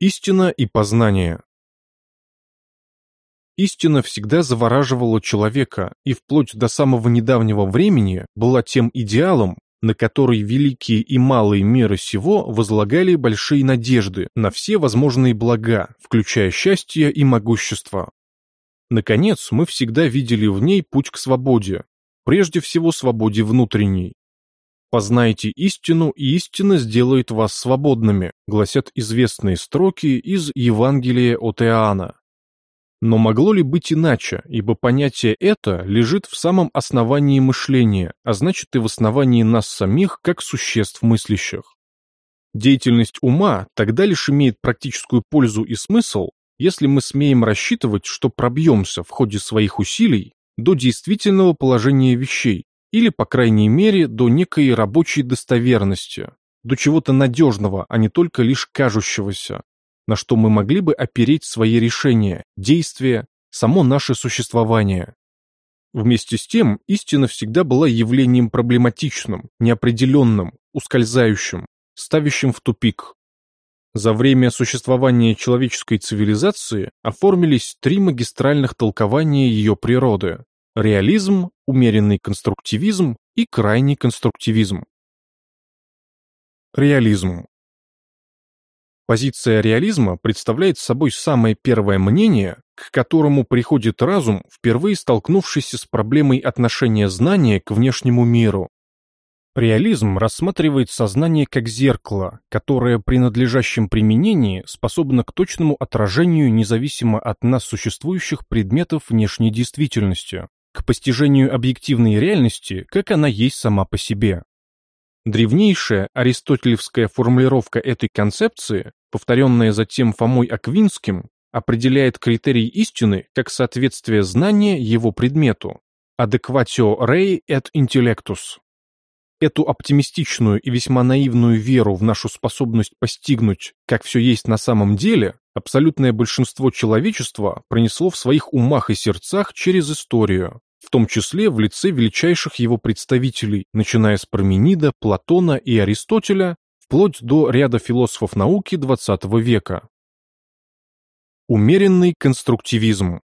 Истина и познание Истина всегда завораживала человека и вплоть до самого недавнего времени была тем идеалом, на который великие и малые миры сего возлагали большие надежды на все возможные блага, включая счастье и могущество. Наконец, мы всегда видели в ней путь к свободе, прежде всего свободе внутренней. «Познайте истину, и истина сделает вас свободными», гласят известные строки из Евангелия от Иоанна. Но могло ли быть иначе, ибо понятие это лежит в самом основании мышления, а значит и в основании нас самих, как существ мыслящих. Деятельность ума тогда лишь имеет практическую пользу и смысл, если мы смеем рассчитывать, что пробьемся в ходе своих усилий до действительного положения вещей, или, по крайней мере, до некой рабочей достоверности, до чего-то надежного, а не только лишь кажущегося, на что мы могли бы опереть свои решения, действия, само наше существование. Вместе с тем, истина всегда была явлением проблематичным, неопределенным, ускользающим, ставящим в тупик. За время существования человеческой цивилизации оформились три магистральных толкования ее природы – реализм, умеренный конструктивизм и крайний конструктивизм. Реализм. Позиция реализма представляет собой самое первое мнение, к которому приходит разум, впервые столкнувшийся с проблемой отношения знания к внешнему миру. Реализм рассматривает сознание как зеркало, которое при надлежащем применении способно к точному отражению независимо от нас существующих предметов внешней действительности, к постижению объективной реальности, как она есть сама по себе. Древнейшая аристотелевская формулировка этой концепции, повторенная затем Фомой Аквинским, определяет критерий истины как соответствие знания его предмету «adequatio rei et intellectus». Эту оптимистичную и весьма наивную веру в нашу способность постигнуть, как все есть на самом деле, абсолютное большинство человечества пронесло в своих умах и сердцах через историю, в том числе в лице величайших его представителей, начиная с Парменида, Платона и Аристотеля, вплоть до ряда философов науки XX века. Умеренный конструктивизм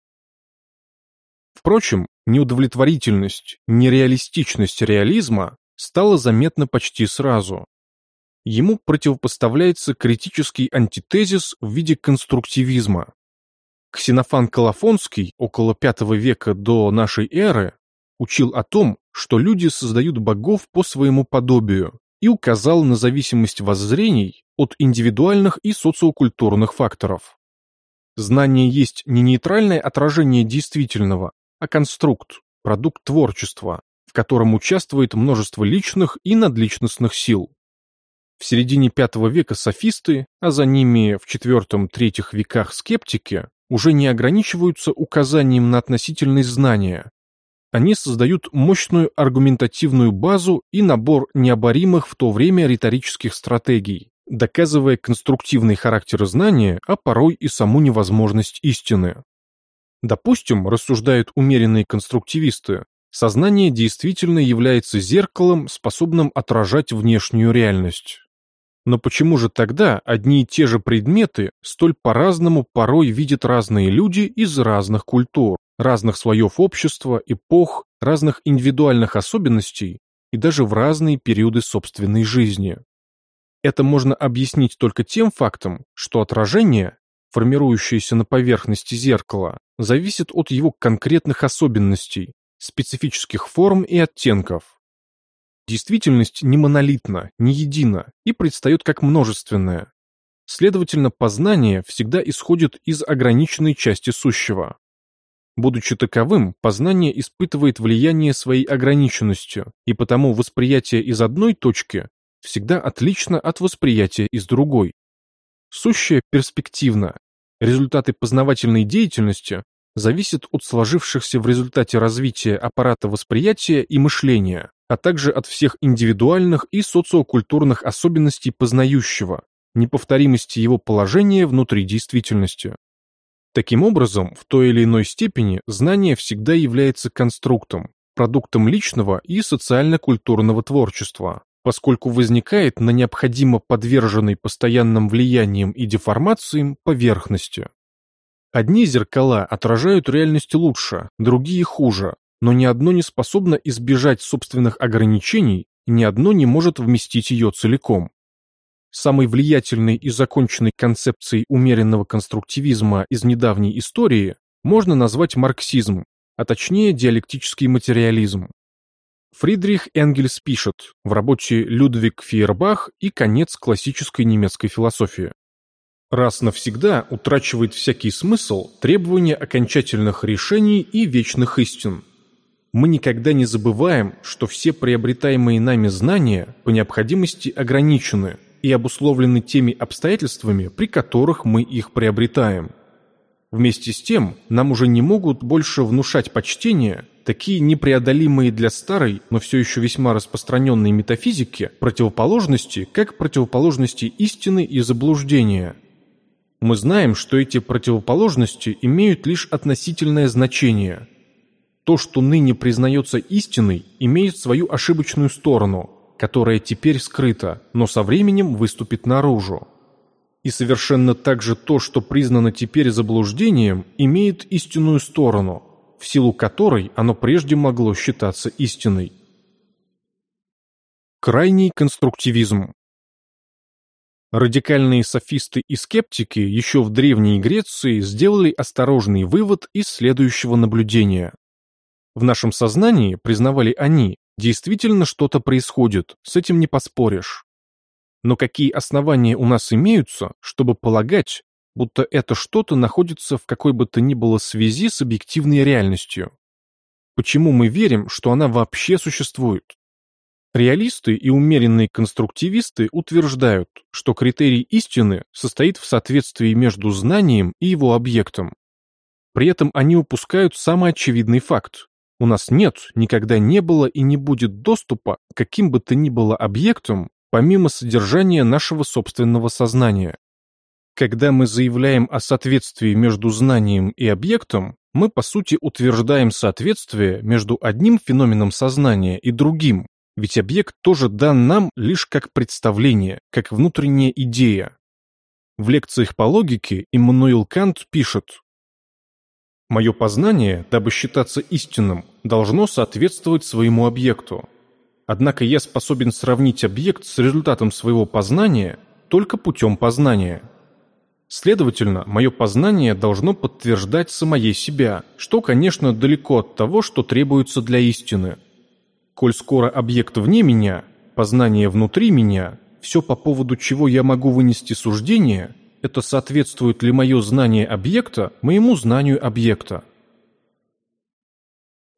Впрочем, неудовлетворительность, нереалистичность реализма стало заметно почти сразу. Ему противопоставляется критический антитезис в виде конструктивизма. Ксенофан Колофонский около V века до нашей эры учил о том, что люди создают богов по своему подобию и указал на зависимость воззрений от индивидуальных и социокультурных факторов. Знание есть не нейтральное отражение действительного, а конструкт, продукт творчества, в котором участвует множество личных и надличностных сил. В середине V века софисты, а за ними в IV-III веках скептики, уже не ограничиваются указанием на относительность знания. Они создают мощную аргументативную базу и набор необоримых в то время риторических стратегий, доказывая конструктивный характер знания, а порой и саму невозможность истины. Допустим, рассуждают умеренные конструктивисты, Сознание действительно является зеркалом, способным отражать внешнюю реальность. Но почему же тогда одни и те же предметы столь по-разному порой видят разные люди из разных культур, разных слоев общества, эпох, разных индивидуальных особенностей и даже в разные периоды собственной жизни? Это можно объяснить только тем фактом, что отражение, формирующееся на поверхности зеркала, зависит от его конкретных особенностей, специфических форм и оттенков. Действительность не монолитна, не едина и предстает как множественная. Следовательно, познание всегда исходит из ограниченной части сущего. Будучи таковым, познание испытывает влияние своей ограниченностью, и потому восприятие из одной точки всегда отлично от восприятия из другой. Сущее перспективно. Результаты познавательной деятельности зависит от сложившихся в результате развития аппарата восприятия и мышления, а также от всех индивидуальных и социокультурных особенностей познающего, неповторимости его положения внутри действительности. Таким образом, в той или иной степени знание всегда является конструктом, продуктом личного и социально-культурного творчества, поскольку возникает на необходимо подверженной постоянным влияниям и деформациям поверхности. Одни зеркала отражают реальность лучше, другие хуже, но ни одно не способно избежать собственных ограничений, ни одно не может вместить ее целиком. Самой влиятельной и законченной концепцией умеренного конструктивизма из недавней истории можно назвать марксизм, а точнее диалектический материализм. Фридрих Энгельс пишет в работе «Людвиг Фейербах и конец классической немецкой философии». Раз навсегда утрачивает всякий смысл требование окончательных решений и вечных истин. Мы никогда не забываем, что все приобретаемые нами знания по необходимости ограничены и обусловлены теми обстоятельствами, при которых мы их приобретаем. Вместе с тем, нам уже не могут больше внушать почтение такие непреодолимые для старой, но все еще весьма распространенной метафизики противоположности, как противоположности истины и заблуждения. Мы знаем, что эти противоположности имеют лишь относительное значение. То, что ныне признается истиной, имеет свою ошибочную сторону, которая теперь скрыта, но со временем выступит наружу. И совершенно так же то, что признано теперь заблуждением, имеет истинную сторону, в силу которой оно прежде могло считаться истиной. Крайний конструктивизм Радикальные софисты и скептики еще в Древней Греции сделали осторожный вывод из следующего наблюдения. В нашем сознании, признавали они, действительно что-то происходит, с этим не поспоришь. Но какие основания у нас имеются, чтобы полагать, будто это что-то находится в какой бы то ни было связи с объективной реальностью. Почему мы верим, что она вообще существует? Реалисты и умеренные конструктивисты утверждают, что критерий истины состоит в соответствии между знанием и его объектом. При этом они упускают самый очевидный факт. У нас нет, никогда не было и не будет доступа к каким бы то ни было объектам, помимо содержания нашего собственного сознания. Когда мы заявляем о соответствии между знанием и объектом, мы по сути утверждаем соответствие между одним феноменом сознания и другим, ведь объект тоже дан нам лишь как представление, как внутренняя идея. В лекциях по логике Иммануил Кант пишет «Мое познание, дабы считаться истинным, должно соответствовать своему объекту. Однако я способен сравнить объект с результатом своего познания только путем познания». Следовательно, мое познание должно подтверждать самое себя, что, конечно, далеко от того, что требуется для истины. Коль скоро объект вне меня, познание внутри меня, все по поводу чего я могу вынести суждение, это соответствует ли мое знание объекта моему знанию объекта.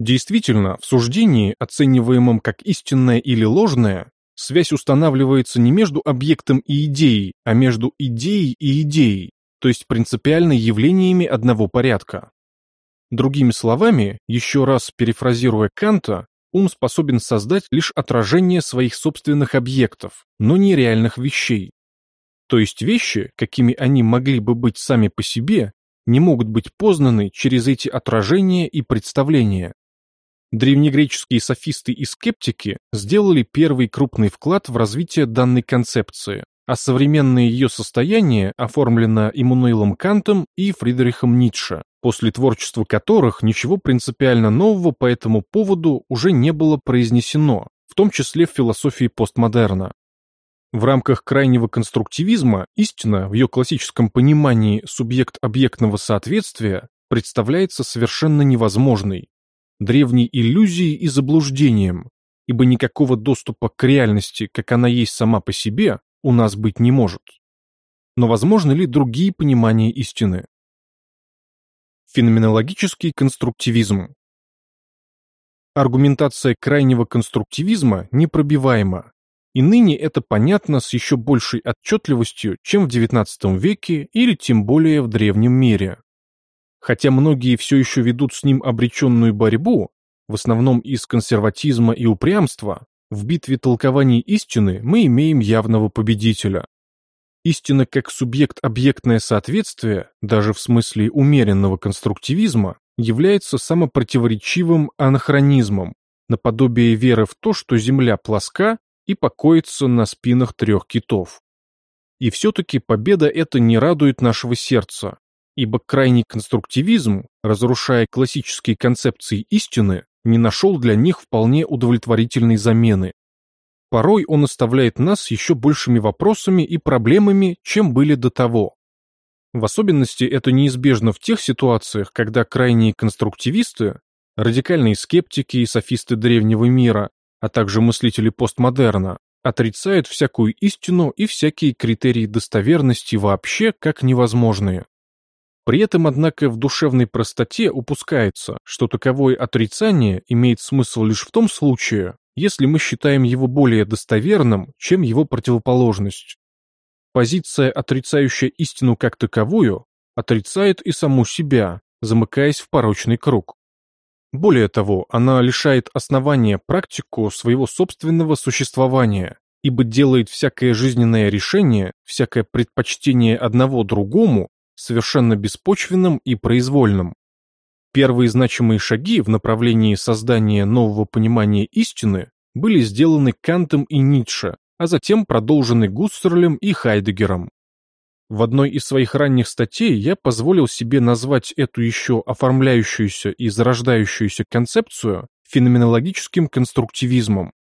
Действительно, в суждении, оцениваемом как истинное или ложное, Связь устанавливается не между объектом и идеей, а между идеей и идеей, то есть принципиально явлениями одного порядка. Другими словами, еще раз перефразируя Канта, ум способен создать лишь отражение своих собственных объектов, но не реальных вещей. То есть вещи, какими они могли бы быть сами по себе, не могут быть познаны через эти отражения и представления. Древнегреческие софисты и скептики сделали первый крупный вклад в развитие данной концепции, а современное ее состояние оформлено Иммануилом Кантом и Фридрихом Ницше, после творчества которых ничего принципиально нового по этому поводу уже не было произнесено, в том числе в философии постмодерна. В рамках крайнего конструктивизма истина в ее классическом понимании субъект объектного соответствия представляется совершенно невозможной, древней иллюзией и заблуждением, ибо никакого доступа к реальности, как она есть сама по себе, у нас быть не может. Но возможны ли другие понимания истины? Феноменологический конструктивизм Аргументация крайнего конструктивизма непробиваема, и ныне это понятно с еще большей отчетливостью, чем в XIX веке или тем более в древнем мире. Хотя многие все еще ведут с ним обреченную борьбу, в основном из консерватизма и упрямства, в битве толкований истины мы имеем явного победителя. Истина как субъект-объектное соответствие, даже в смысле умеренного конструктивизма, является самопротиворечивым анахронизмом, наподобие веры в то, что Земля плоска, и покоится на спинах трех китов. И все-таки победа эта не радует нашего сердца, ибо крайний конструктивизм, разрушая классические концепции истины, не нашел для них вполне удовлетворительной замены. Порой он оставляет нас еще большими вопросами и проблемами, чем были до того. В особенности это неизбежно в тех ситуациях, когда крайние конструктивисты, радикальные скептики и софисты древнего мира, а также мыслители постмодерна, отрицают всякую истину и всякие критерии достоверности вообще как невозможные. При этом, однако, в душевной простоте упускается, что таковое отрицание имеет смысл лишь в том случае, если мы считаем его более достоверным, чем его противоположность. Позиция, отрицающая истину как таковую, отрицает и саму себя, замыкаясь в порочный круг. Более того, она лишает основания практику своего собственного существования, ибо делает всякое жизненное решение, всякое предпочтение одного другому совершенно беспочвенным и произвольным. Первые значимые шаги в направлении создания нового понимания истины были сделаны Кантом и Ницше, а затем продолжены Гуссерлем и Хайдегером. В одной из своих ранних статей я позволил себе назвать эту еще оформляющуюся и зарождающуюся концепцию феноменологическим конструктивизмом.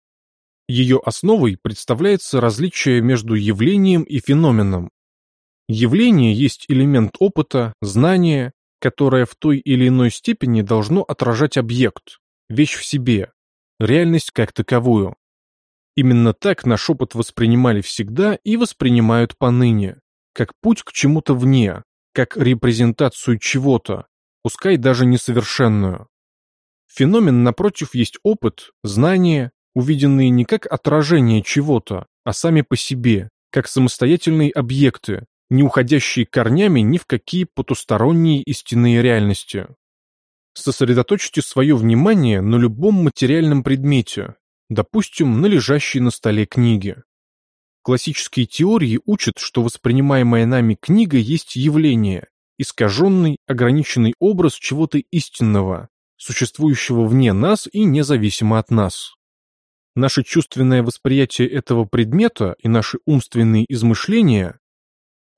Ее основой представляется различие между явлением и феноменом. Явление есть элемент опыта, знания, которое в той или иной степени должно отражать объект, вещь в себе, реальность как таковую. Именно так наш опыт воспринимали всегда и воспринимают поныне, как путь к чему-то вне, как репрезентацию чего-то, пускай даже несовершенную. Феномен, напротив, есть опыт, знания, увиденные не как отражение чего-то, а сами по себе, как самостоятельные объекты, не уходящие корнями ни в какие потусторонние истинные реальности. Сосредоточьте свое внимание на любом материальном предмете, допустим, на лежащей на столе книге. Классические теории учат, что воспринимаемая нами книга есть явление, искаженный, ограниченный образ чего-то истинного, существующего вне нас и независимо от нас. Наше чувственное восприятие этого предмета и наши умственные измышления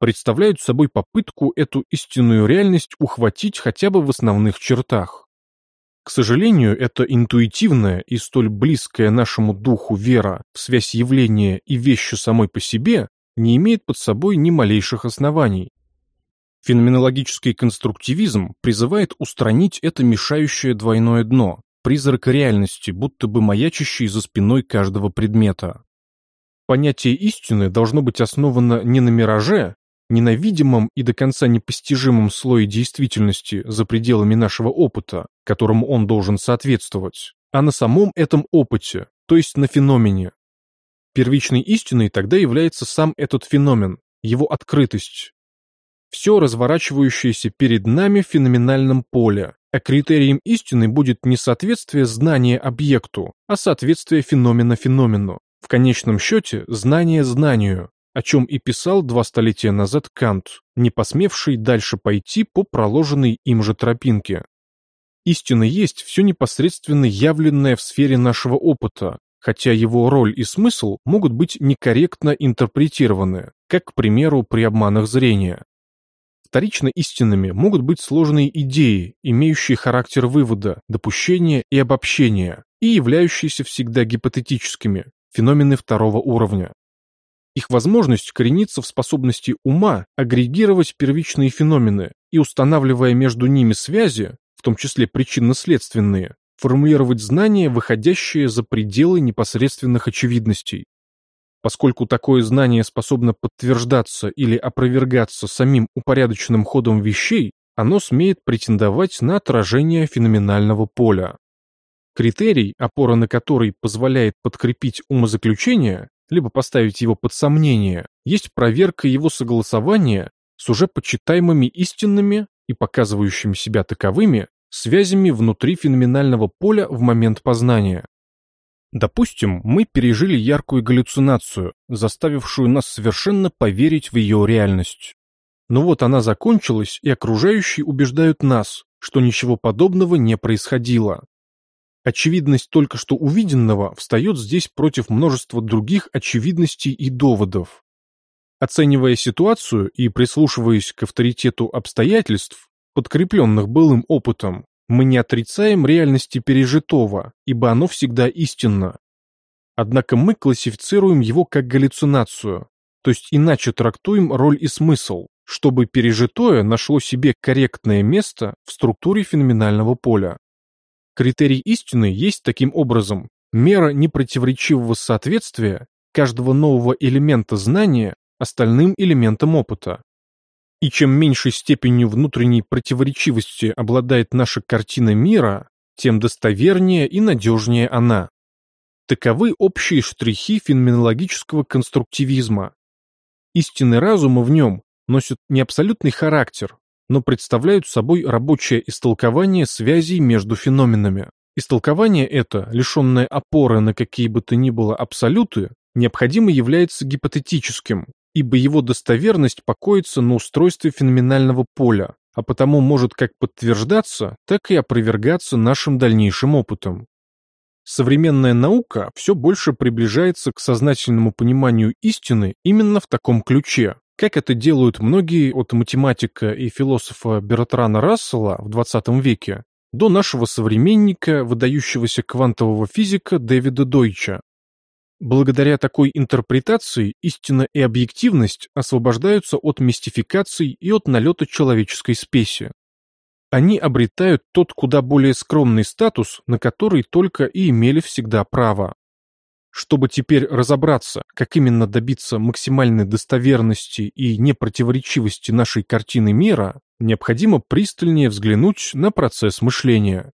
представляют собой попытку эту истинную реальность ухватить хотя бы в основных чертах. К сожалению, эта интуитивная и столь близкая нашему духу вера в связь явления и вещи самой по себе не имеет под собой ни малейших оснований. Феноменологический конструктивизм призывает устранить это мешающее двойное дно, призрак реальности, будто бы маячащий за спиной каждого предмета. Понятие истины должно быть основано не на мираже, ненавидимом и до конца непостижимом слое действительности за пределами нашего опыта, которому он должен соответствовать, а на самом этом опыте, то есть на феномене. Первичной истиной тогда является сам этот феномен, его открытость. Все разворачивающееся перед нами в феноменальном поле, а критерием истины будет не соответствие знания объекту, а соответствие феномена феномену. В конечном счете, знание знанию, о чем и писал два столетия назад Кант, не посмевший дальше пойти по проложенной им же тропинке. Истина есть все непосредственно явленное в сфере нашего опыта, хотя его роль и смысл могут быть некорректно интерпретированы, как, к примеру, при обманах зрения. Вторично истинными могут быть сложные идеи, имеющие характер вывода, допущения и обобщения, и являющиеся всегда гипотетическими, феномены второго уровня. Их возможность коренится в способности ума агрегировать первичные феномены и, устанавливая между ними связи, в том числе причинно-следственные, формулировать знания, выходящие за пределы непосредственных очевидностей. Поскольку такое знание способно подтверждаться или опровергаться самим упорядоченным ходом вещей, оно смеет претендовать на отражение феноменального поля. Критерий, опора на который позволяет подкрепить умозаключение, либо поставить его под сомнение, есть проверка его согласования с уже почитаемыми истинными и показывающими себя таковыми связями внутри феноменального поля в момент познания. Допустим, мы пережили яркую галлюцинацию, заставившую нас совершенно поверить в ее реальность. Но вот она закончилась, и окружающие убеждают нас, что ничего подобного не происходило. Очевидность только что увиденного встает здесь против множества других очевидностей и доводов. Оценивая ситуацию и прислушиваясь к авторитету обстоятельств, подкрепленных былым опытом, мы не отрицаем реальности пережитого, ибо оно всегда истинно. Однако мы классифицируем его как галлюцинацию, то есть иначе трактуем роль и смысл, чтобы пережитое нашло себе корректное место в структуре феноменального поля. Критерий истины есть таким образом мера непротиворечивого соответствия каждого нового элемента знания остальным элементам опыта. И чем меньшей степенью внутренней противоречивости обладает наша картина мира, тем достовернее и надежнее она. Таковы общие штрихи феноменологического конструктивизма. Истины разума в нем носят не абсолютный характер, но представляют собой рабочее истолкование связей между феноменами. Истолкование это, лишенное опоры на какие бы то ни было абсолюты, необходимо является гипотетическим, ибо его достоверность покоится на устройстве феноменального поля, а потому может как подтверждаться, так и опровергаться нашим дальнейшим опытом. Современная наука все больше приближается к сознательному пониманию истины именно в таком ключе, как это делают многие от математика и философа Бертрана Рассела в 20 веке до нашего современника, выдающегося квантового физика Дэвида Дойча. Благодаря такой интерпретации истина и объективность освобождаются от мистификаций и от налета человеческой спеси они обретают тот куда более скромный статус, на который только и имели всегда право. Чтобы теперь разобраться, как именно добиться максимальной достоверности и непротиворечивости нашей картины мира, необходимо пристальнее взглянуть на процесс мышления.